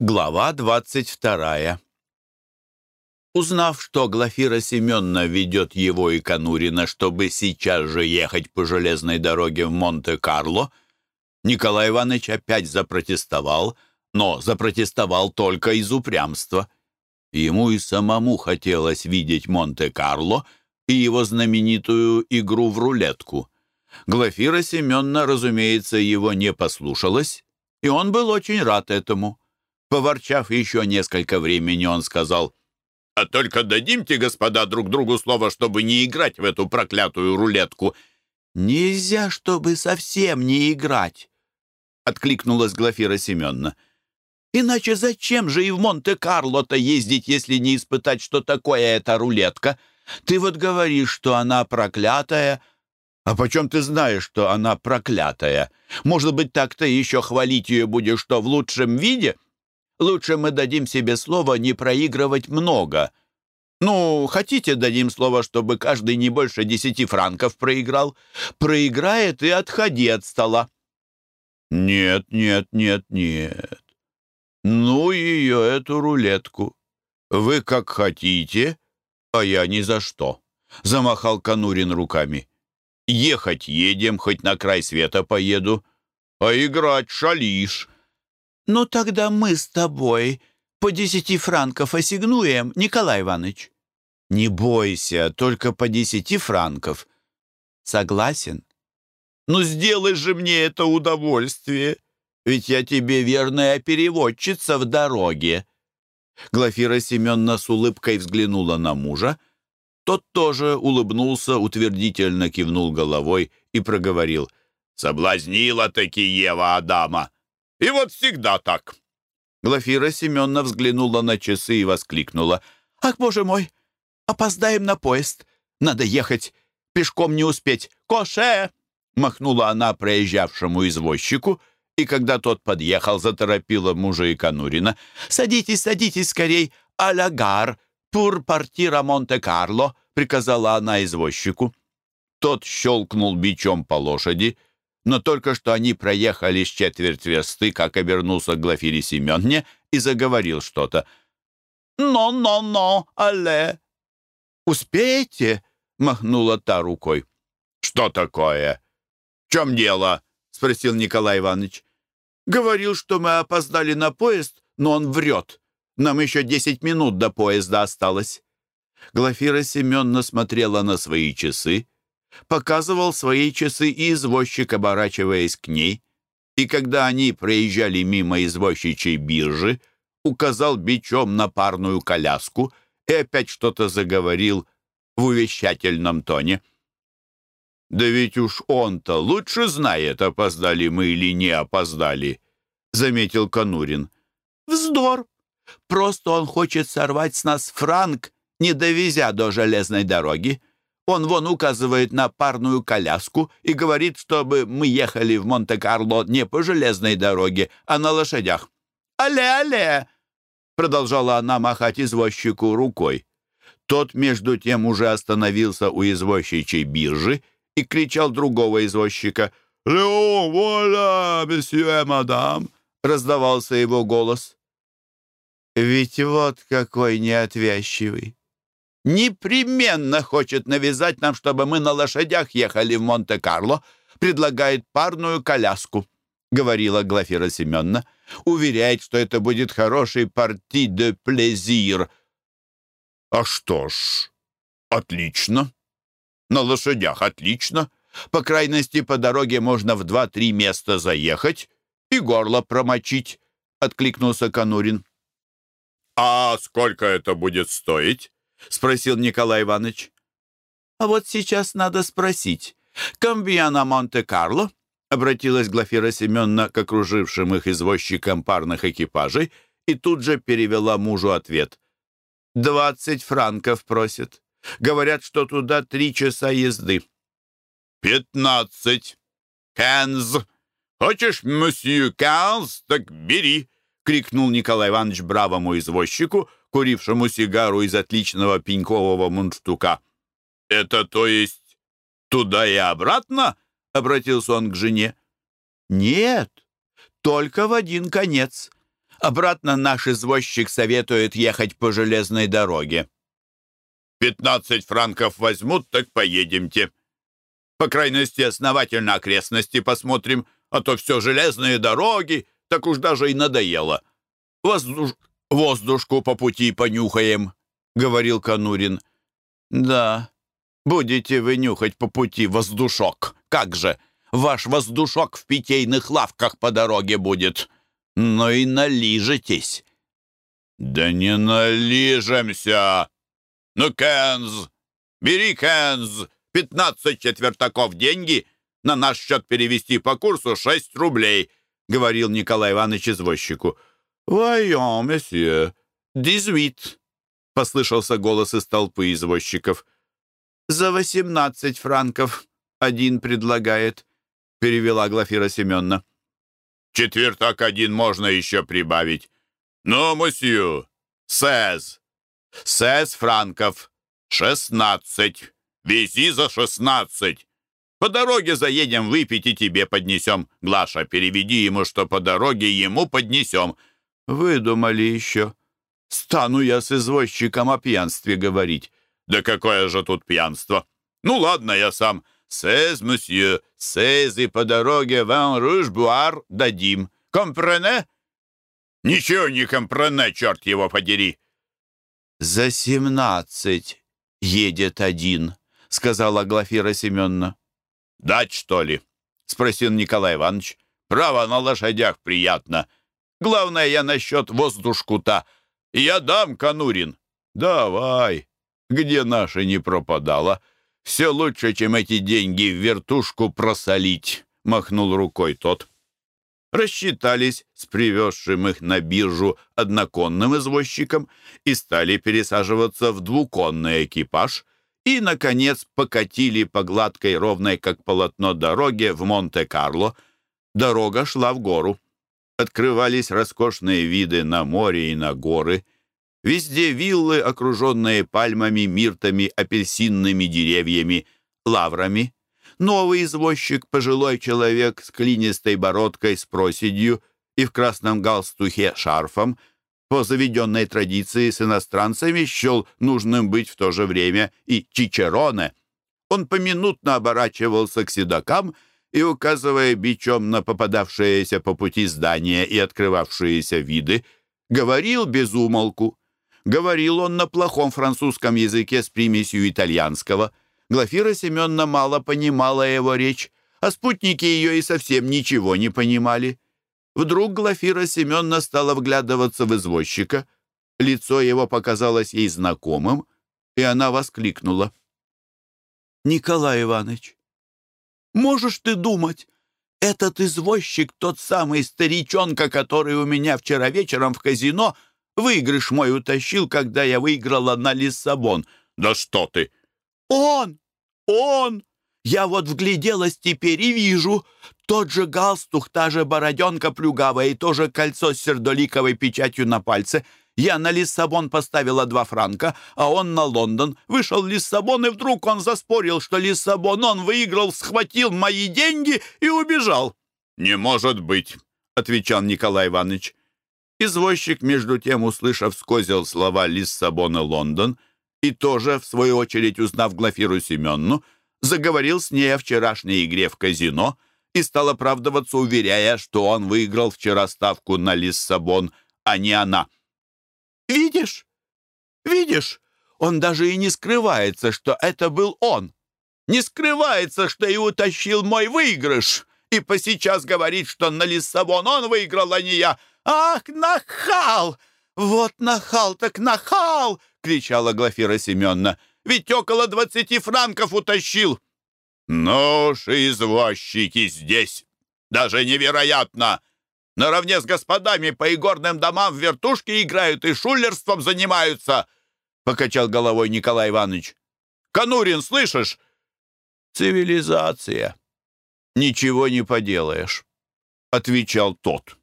Глава двадцать вторая. Узнав, что Глафира Семеновна ведет его и Конурина, чтобы сейчас же ехать по железной дороге в Монте-Карло, Николай Иванович опять запротестовал, но запротестовал только из упрямства. Ему и самому хотелось видеть Монте-Карло и его знаменитую игру в рулетку. Глафира Семеновна, разумеется, его не послушалась, и он был очень рад этому. Поворчав еще несколько времени, он сказал, «А только дадимте, господа, друг другу слово, чтобы не играть в эту проклятую рулетку». «Нельзя, чтобы совсем не играть», — откликнулась Глафира Семеновна. «Иначе зачем же и в Монте-Карло-то ездить, если не испытать, что такое эта рулетка? Ты вот говоришь, что она проклятая». «А почем ты знаешь, что она проклятая? Может быть, так ты еще хвалить ее будешь, что в лучшем виде?» Лучше мы дадим себе слово не проигрывать много. Ну, хотите, дадим слово, чтобы каждый не больше десяти франков проиграл? Проиграет и отходи от стола». «Нет, нет, нет, нет. Ну ее, эту рулетку. Вы как хотите, а я ни за что», — замахал Конурин руками. «Ехать едем, хоть на край света поеду, а играть шалишь». «Ну тогда мы с тобой по десяти франков осигнуем, Николай Иванович». «Не бойся, только по десяти франков». «Согласен?» «Ну сделай же мне это удовольствие, ведь я тебе верная переводчица в дороге». Глафира Семеновна с улыбкой взглянула на мужа. Тот тоже улыбнулся, утвердительно кивнул головой и проговорил. «Соблазнила-таки Ева Адама!» И вот всегда так». Глафира Семеновна взглянула на часы и воскликнула. «Ах, боже мой! Опоздаем на поезд! Надо ехать! Пешком не успеть! Коше!» Махнула она проезжавшему извозчику, и когда тот подъехал, заторопила мужа и Конурина. «Садитесь, садитесь скорей! Алягар! Пур партира Монте-Карло!» приказала она извозчику. Тот щелкнул бичом по лошади — но только что они проехали с четверть версты, как обернулся к Глафире Семенне и заговорил что-то. «Но-но-но, але!» «Успеете?» — махнула та рукой. «Что такое? В чем дело?» — спросил Николай Иванович. «Говорил, что мы опоздали на поезд, но он врет. Нам еще десять минут до поезда осталось». Глафира Семеновна смотрела на свои часы, показывал свои часы и извозчик, оборачиваясь к ней, и когда они проезжали мимо извозчичьей биржи, указал бичом на парную коляску и опять что-то заговорил в увещательном тоне. «Да ведь уж он-то лучше знает, опоздали мы или не опоздали», — заметил Конурин. «Вздор! Просто он хочет сорвать с нас франк, не довезя до железной дороги. Он вон указывает на парную коляску и говорит, чтобы мы ехали в Монте-Карло не по железной дороге, а на лошадях. «Але-але!» — продолжала она махать извозчику рукой. Тот, между тем, уже остановился у извозчичьей биржи и кричал другого извозчика. «Леон, воля, месье, мадам!» — раздавался его голос. «Ведь вот какой неотвязчивый!» Непременно хочет навязать нам, чтобы мы на лошадях ехали в Монте-Карло, предлагает парную коляску», — говорила Глафира Семеновна. «Уверяет, что это будет хороший парти де плезир». «А что ж, отлично. На лошадях отлично. По крайности, по дороге можно в два-три места заехать и горло промочить», — откликнулся Конурин. «А сколько это будет стоить?» — спросил Николай Иванович. «А вот сейчас надо спросить. Комбиана Монте-Карло?» — обратилась Глафира Семеновна к окружившим их извозчикам парных экипажей и тут же перевела мужу ответ. «Двадцать франков просит. Говорят, что туда три часа езды». «Пятнадцать. Кэнз. Хочешь, месье Кэнз, так бери!» — крикнул Николай Иванович бравому извозчику — курившему сигару из отличного пенькового мундштука. «Это то есть туда и обратно?» — обратился он к жене. «Нет, только в один конец. Обратно наш извозчик советует ехать по железной дороге. «Пятнадцать франков возьмут, так поедемте. По крайности, основательно окрестности посмотрим, а то все железные дороги, так уж даже и надоело. Воздуш... Воздушку по пути понюхаем», — говорил Конурин. «Да, будете вы нюхать по пути воздушок. Как же, ваш воздушок в питейных лавках по дороге будет. Но и налижетесь». «Да не налижемся! Ну, Кэнз, бери Кэнз, пятнадцать четвертаков деньги, на наш счет перевести по курсу шесть рублей», — говорил Николай Иванович извозчику. «Voyons, месье, дизвит», — послышался голос из толпы извозчиков. «За восемнадцать франков один предлагает», — перевела Глафира Семеновна. «Четвертак один можно еще прибавить. Ну, мосью, сэз, сэз франков, шестнадцать, вези за шестнадцать». По дороге заедем выпить и тебе поднесем. Глаша, переведи ему, что по дороге ему поднесем. Выдумали еще. Стану я с извозчиком о пьянстве говорить. Да какое же тут пьянство? Ну ладно, я сам. Сез, месье, сез, и по дороге ван руж буар дадим. Компрене? Ничего не компрене, черт его подери. За семнадцать едет один, сказала Глафира Семеновна. «Дать, что ли?» — спросил Николай Иванович. «Право, на лошадях приятно. Главное, я насчет воздушку-то. Я дам, Конурин». «Давай. Где наша не пропадала? Все лучше, чем эти деньги в вертушку просолить», — махнул рукой тот. Рассчитались с привезшим их на биржу одноконным извозчиком и стали пересаживаться в двуконный экипаж — и, наконец, покатили по гладкой, ровной, как полотно, дороге в Монте-Карло. Дорога шла в гору. Открывались роскошные виды на море и на горы. Везде виллы, окруженные пальмами, миртами, апельсинными деревьями, лаврами. Новый извозчик, пожилой человек с клинистой бородкой, с проседью и в красном галстухе шарфом — по заведенной традиции с иностранцами счел нужным быть в то же время и Чичероне. Он поминутно оборачивался к седокам и, указывая бичом на попадавшиеся по пути здания и открывавшиеся виды, говорил без умолку. Говорил он на плохом французском языке с примесью итальянского. Глафира Семеновна мало понимала его речь, а спутники ее и совсем ничего не понимали. Вдруг Глафира Семеновна стала вглядываться в извозчика. Лицо его показалось ей знакомым, и она воскликнула. «Николай Иванович, можешь ты думать, этот извозчик тот самый старичонка, который у меня вчера вечером в казино выигрыш мой утащил, когда я выиграла на Лиссабон. Да что ты!» «Он! Он!» Я вот вгляделась теперь и вижу. Тот же галстух, та же бороденка плюгавая и то же кольцо с сердоликовой печатью на пальце. Я на Лиссабон поставила два франка, а он на Лондон. Вышел Лиссабон, и вдруг он заспорил, что Лиссабон он выиграл, схватил мои деньги и убежал. «Не может быть», — отвечал Николай Иванович. Извозчик, между тем, услышав скозил слова Лиссабон и Лондон, и тоже, в свою очередь, узнав Глафиру Семенну, заговорил с ней о вчерашней игре в казино и стал оправдываться, уверяя, что он выиграл вчера ставку на Лиссабон, а не она. «Видишь? Видишь? Он даже и не скрывается, что это был он. Не скрывается, что и утащил мой выигрыш. И по сейчас говорит, что на Лиссабон он выиграл, а не я. Ах, нахал! Вот нахал так нахал!» — кричала Глафира Семеновна ведь около двадцати франков утащил. Ну уж извозчики здесь. Даже невероятно. Наравне с господами по игорным домам в вертушке играют и шулерством занимаются, — покачал головой Николай Иванович. Конурин, слышишь? Цивилизация. Ничего не поделаешь, — отвечал тот.